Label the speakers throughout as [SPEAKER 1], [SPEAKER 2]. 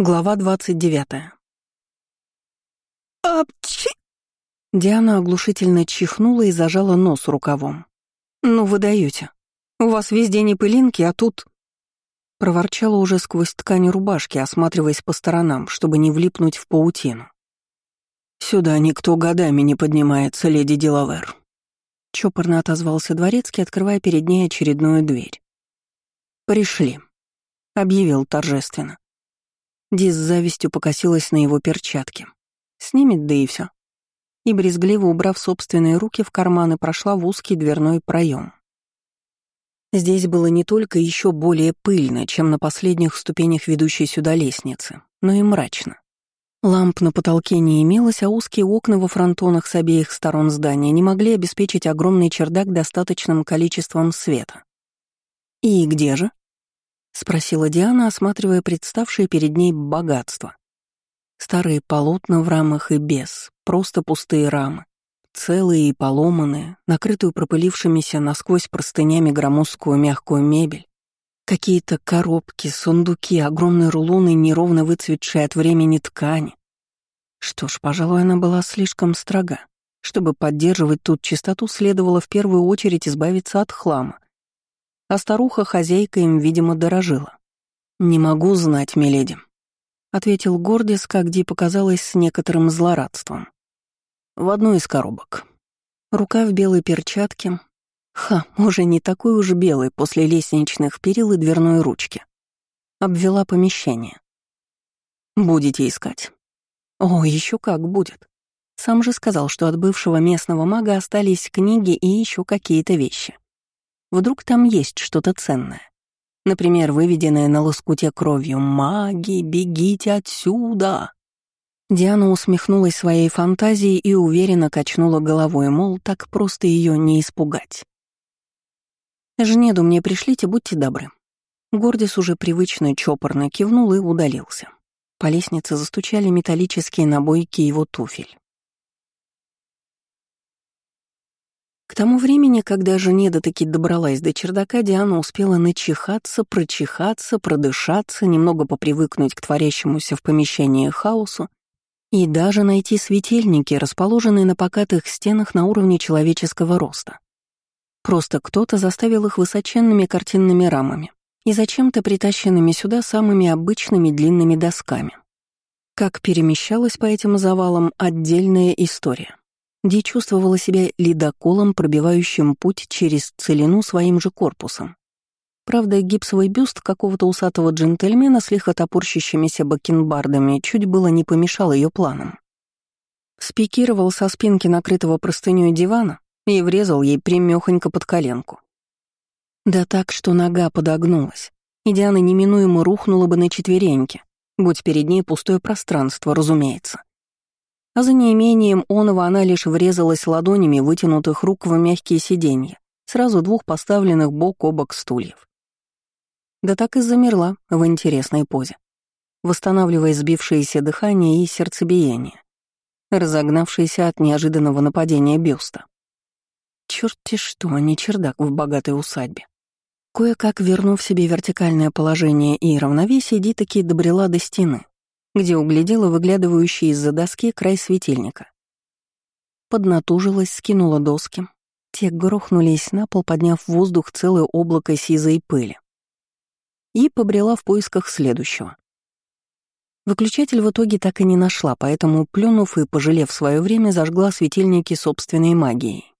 [SPEAKER 1] Глава 29.
[SPEAKER 2] «Апчи!»
[SPEAKER 1] Диана оглушительно чихнула и зажала нос рукавом. «Ну вы даете. У вас везде не пылинки, а тут...» Проворчала уже сквозь ткань рубашки, осматриваясь по сторонам, чтобы не влипнуть в паутину. «Сюда никто годами не поднимается, леди Делавер», — чопорно отозвался дворецкий, открывая перед ней очередную дверь. «Пришли», — объявил торжественно. Ди с завистью покосилась на его перчатки. Снимет, да и все. И брезгливо убрав собственные руки в карманы, прошла в узкий дверной проем. Здесь было не только еще более пыльно, чем на последних ступенях ведущей сюда лестницы, но и мрачно. Ламп на потолке не имелось, а узкие окна во фронтонах с обеих сторон здания не могли обеспечить огромный чердак достаточным количеством света. И где же? — спросила Диана, осматривая представшее перед ней богатство. Старые полотна в рамах и без, просто пустые рамы, целые и поломанные, накрытую пропылившимися насквозь простынями громоздкую мягкую мебель, какие-то коробки, сундуки, огромные рулоны неровно выцветшие от времени ткани. Что ж, пожалуй, она была слишком строга. Чтобы поддерживать тут чистоту, следовало в первую очередь избавиться от хлама, а старуха-хозяйка им, видимо, дорожила. «Не могу знать, миледи», — ответил Гордис, как Ди показалось, с некоторым злорадством. «В одной из коробок. Рука в белой перчатке. Ха, уже не такой уж белый после лестничных перил и дверной ручки. Обвела помещение. Будете искать. О, еще как будет. Сам же сказал, что от бывшего местного мага остались книги и еще какие-то вещи. Вдруг там есть что-то ценное. Например, выведенное на лоскуте кровью «Маги, бегите отсюда!». Диана усмехнулась своей фантазией и уверенно качнула головой, мол, так просто ее не испугать. «Жнеду мне пришлите, будьте добры». Гордис уже привычно чопорно кивнул и удалился. По лестнице застучали металлические набойки его туфель. К тому времени, когда Женеда таки добралась до чердака, Диана успела начихаться, прочихаться, продышаться, немного попривыкнуть к творящемуся в помещении хаосу и даже найти светильники, расположенные на покатых стенах на уровне человеческого роста. Просто кто-то заставил их высоченными картинными рамами и зачем-то притащенными сюда самыми обычными длинными досками. Как перемещалась по этим завалам отдельная история. Ди чувствовала себя ледоколом, пробивающим путь через целину своим же корпусом. Правда, гипсовый бюст какого-то усатого джентльмена с лихо топорщащимися бакенбардами чуть было не помешал ее планам. Спикировал со спинки накрытого простынёй дивана и врезал ей примёхонько под коленку. Да так, что нога подогнулась, и Диана неминуемо рухнула бы на четвереньки, будь перед ней пустое пространство, разумеется а за неимением оного она лишь врезалась ладонями вытянутых рук в мягкие сиденья, сразу двух поставленных бок о бок стульев. Да так и замерла в интересной позе, восстанавливая сбившееся дыхание и сердцебиение, разогнавшееся от неожиданного нападения бюста. Чёрт-те что, а не чердак в богатой усадьбе. Кое-как вернув себе вертикальное положение и равновесие, Ди таки добрела до стены, где углядела выглядывающий из-за доски край светильника. Поднатужилась, скинула доски. Те грохнулись на пол, подняв в воздух целое облако сизой пыли. И побрела в поисках следующего. Выключатель в итоге так и не нашла, поэтому, плюнув и пожалев свое время, зажгла светильники собственной магией.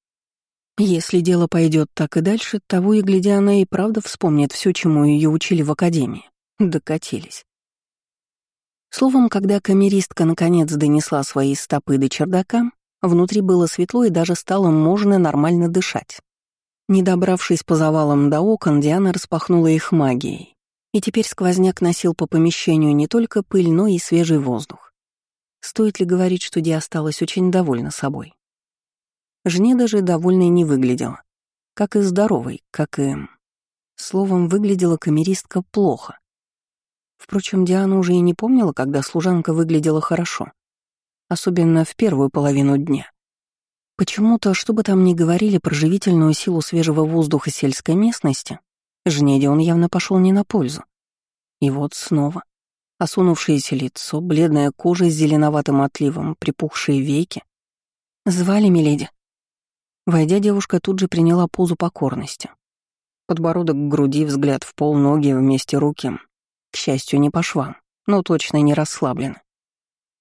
[SPEAKER 1] Если дело пойдет так и дальше, того и глядя, она и правда вспомнит все, чему ее учили в академии. Докатились. Словом, когда камеристка наконец донесла свои стопы до чердака, внутри было светло и даже стало можно нормально дышать. Не добравшись по завалам до окон, Диана распахнула их магией. И теперь сквозняк носил по помещению не только пыль, но и свежий воздух. Стоит ли говорить, что Ди осталась очень довольна собой? Жне даже довольной не выглядела. Как и здоровой, как и... Словом, выглядела камеристка плохо. Впрочем, Диана уже и не помнила, когда служанка выглядела хорошо. Особенно в первую половину дня. Почему-то, что бы там ни говорили про живительную силу свежего воздуха сельской местности, Жнеде он явно пошел не на пользу. И вот снова. Осунувшееся лицо, бледная кожа с зеленоватым отливом, припухшие веки. «Звали миледи?» Войдя, девушка тут же приняла позу покорности. Подбородок к груди, взгляд в пол, ноги вместе руки. К счастью, не по швам, но точно не расслаблены.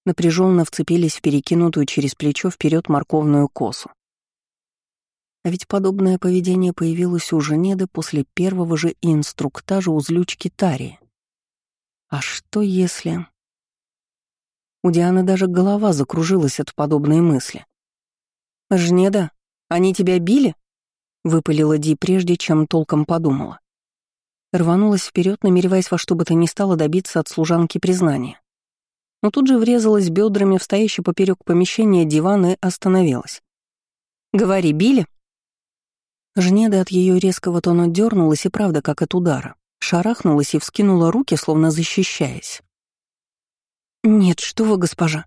[SPEAKER 1] Напряженно вцепились в перекинутую через плечо вперед морковную косу. А ведь подобное поведение появилось у Женеды после первого же инструктажа у злючки Тарии. А что если... У Дианы даже голова закружилась от подобной мысли. «Жнеда, они тебя били?» — выпалила Ди прежде, чем толком подумала. Рванулась вперед, намереваясь во что бы то ни стало добиться от служанки признания. Но тут же врезалась бедрами в стоящий поперек помещения диван и остановилась. «Говори, били?» Жнеда от ее резкого тона дернулась и правда как от удара. Шарахнулась и вскинула руки, словно защищаясь. «Нет, что вы, госпожа!»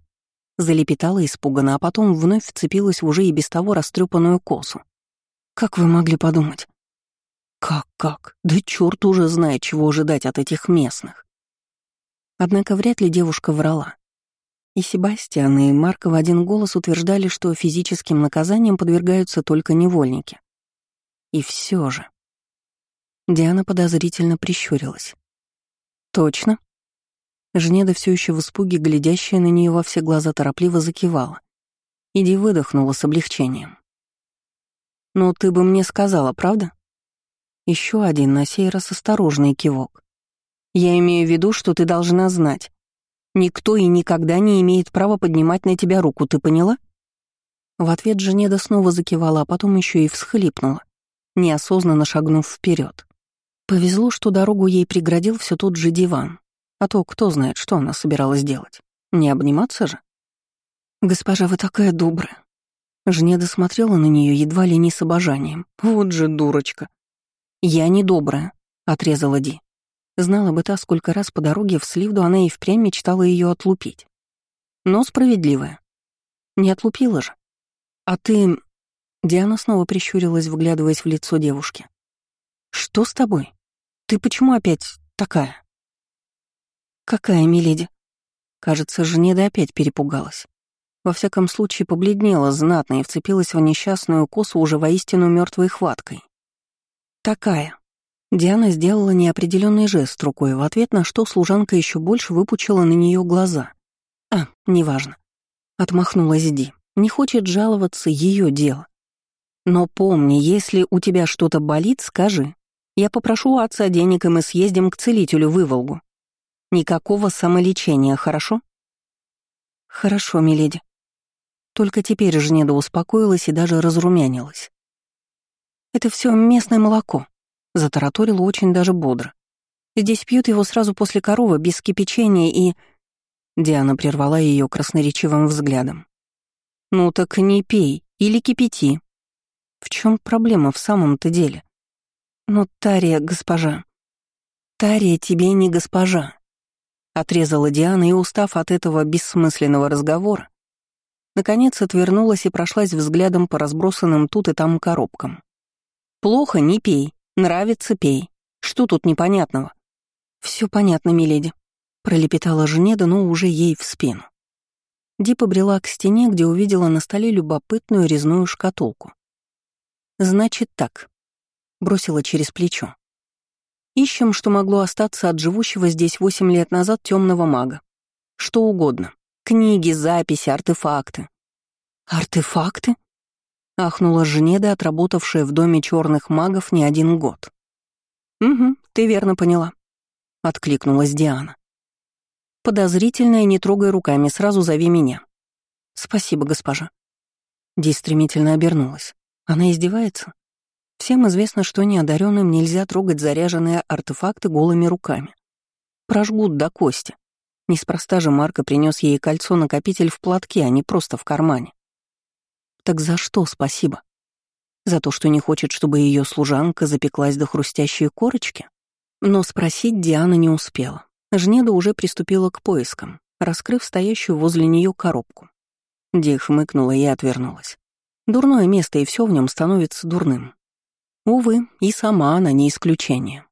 [SPEAKER 1] Залепетала испуганно, а потом вновь вцепилась в уже и без того растрепанную косу. «Как вы могли подумать?» «Как-как? Да черт уже знает, чего ожидать от этих местных!» Однако вряд ли девушка врала. И Себастьян, и Марко в один голос утверждали, что физическим наказанием подвергаются только невольники. И все же. Диана подозрительно прищурилась. «Точно?» Жнеда все еще в испуге, глядящая на нее во все глаза, торопливо закивала. Иди выдохнула с облегчением. «Ну, ты бы мне сказала, правда?» Еще один, на сей раз осторожный кивок. «Я имею в виду, что ты должна знать. Никто и никогда не имеет права поднимать на тебя руку, ты поняла?» В ответ Женеда снова закивала, а потом еще и всхлипнула неосознанно шагнув вперед. Повезло, что дорогу ей преградил все тот же диван. А то кто знает, что она собиралась делать. Не обниматься же? «Госпожа, вы такая добрая». Жнеда смотрела на нее едва ли не с обожанием. «Вот же дурочка». «Я не добрая», — отрезала Ди. Знала бы та, сколько раз по дороге в Сливду она и впрямь мечтала ее отлупить. Но справедливая. Не отлупила же. А ты... Диана снова прищурилась, вглядываясь в лицо девушки. «Что с тобой? Ты почему опять такая?» «Какая, миледи?» Кажется, Жнеда опять перепугалась. Во всяком случае, побледнела знатно и вцепилась в несчастную косу уже воистину мертвой хваткой. «Такая». Диана сделала неопределенный жест рукой, в ответ на что служанка еще больше выпучила на нее глаза. «А, неважно». Отмахнулась Ди. «Не хочет жаловаться, ее дело. Но помни, если у тебя что-то болит, скажи. Я попрошу отца денег, и мы съездим к целителю в Иволгу. Никакого самолечения, хорошо? Хорошо, миледи. Только теперь Жнеда успокоилась и даже разрумянилась. Это все местное молоко, затараторила очень даже бодро. Здесь пьют его сразу после коровы, без кипячения и... Диана прервала ее красноречивым взглядом. «Ну так не пей или кипяти, в чем проблема в самом-то деле? Ну, Тария, госпожа. Тария тебе не госпожа. Отрезала Диана и, устав от этого бессмысленного разговора, наконец отвернулась и прошлась взглядом по разбросанным тут и там коробкам. «Плохо — не пей, нравится — пей. Что тут непонятного?» Все понятно, миледи», — пролепетала Женеда, но уже ей в спину. Ди побрела к стене, где увидела на столе любопытную резную шкатулку. «Значит так», — бросила через плечо. «Ищем, что могло остаться от живущего здесь восемь лет назад темного мага. Что угодно. Книги, записи, артефакты». «Артефакты?» — ахнула Женеда, отработавшая в доме черных магов не один год. «Угу, ты верно поняла», — откликнулась Диана. «Подозрительная, не трогай руками, сразу зови меня». «Спасибо, госпожа». Ди стремительно обернулась. Она издевается? Всем известно, что неодаренным нельзя трогать заряженные артефакты голыми руками. Прожгут до кости. Неспроста же Марко принес ей кольцо-накопитель в платке, а не просто в кармане. Так за что спасибо? За то, что не хочет, чтобы ее служанка запеклась до хрустящей корочки? Но спросить Диана не успела. Жнеда уже приступила к поискам, раскрыв стоящую возле нее коробку. Ди хмыкнула и отвернулась. Дурное место, и все в нем становится дурным. Увы, и сама она не исключение.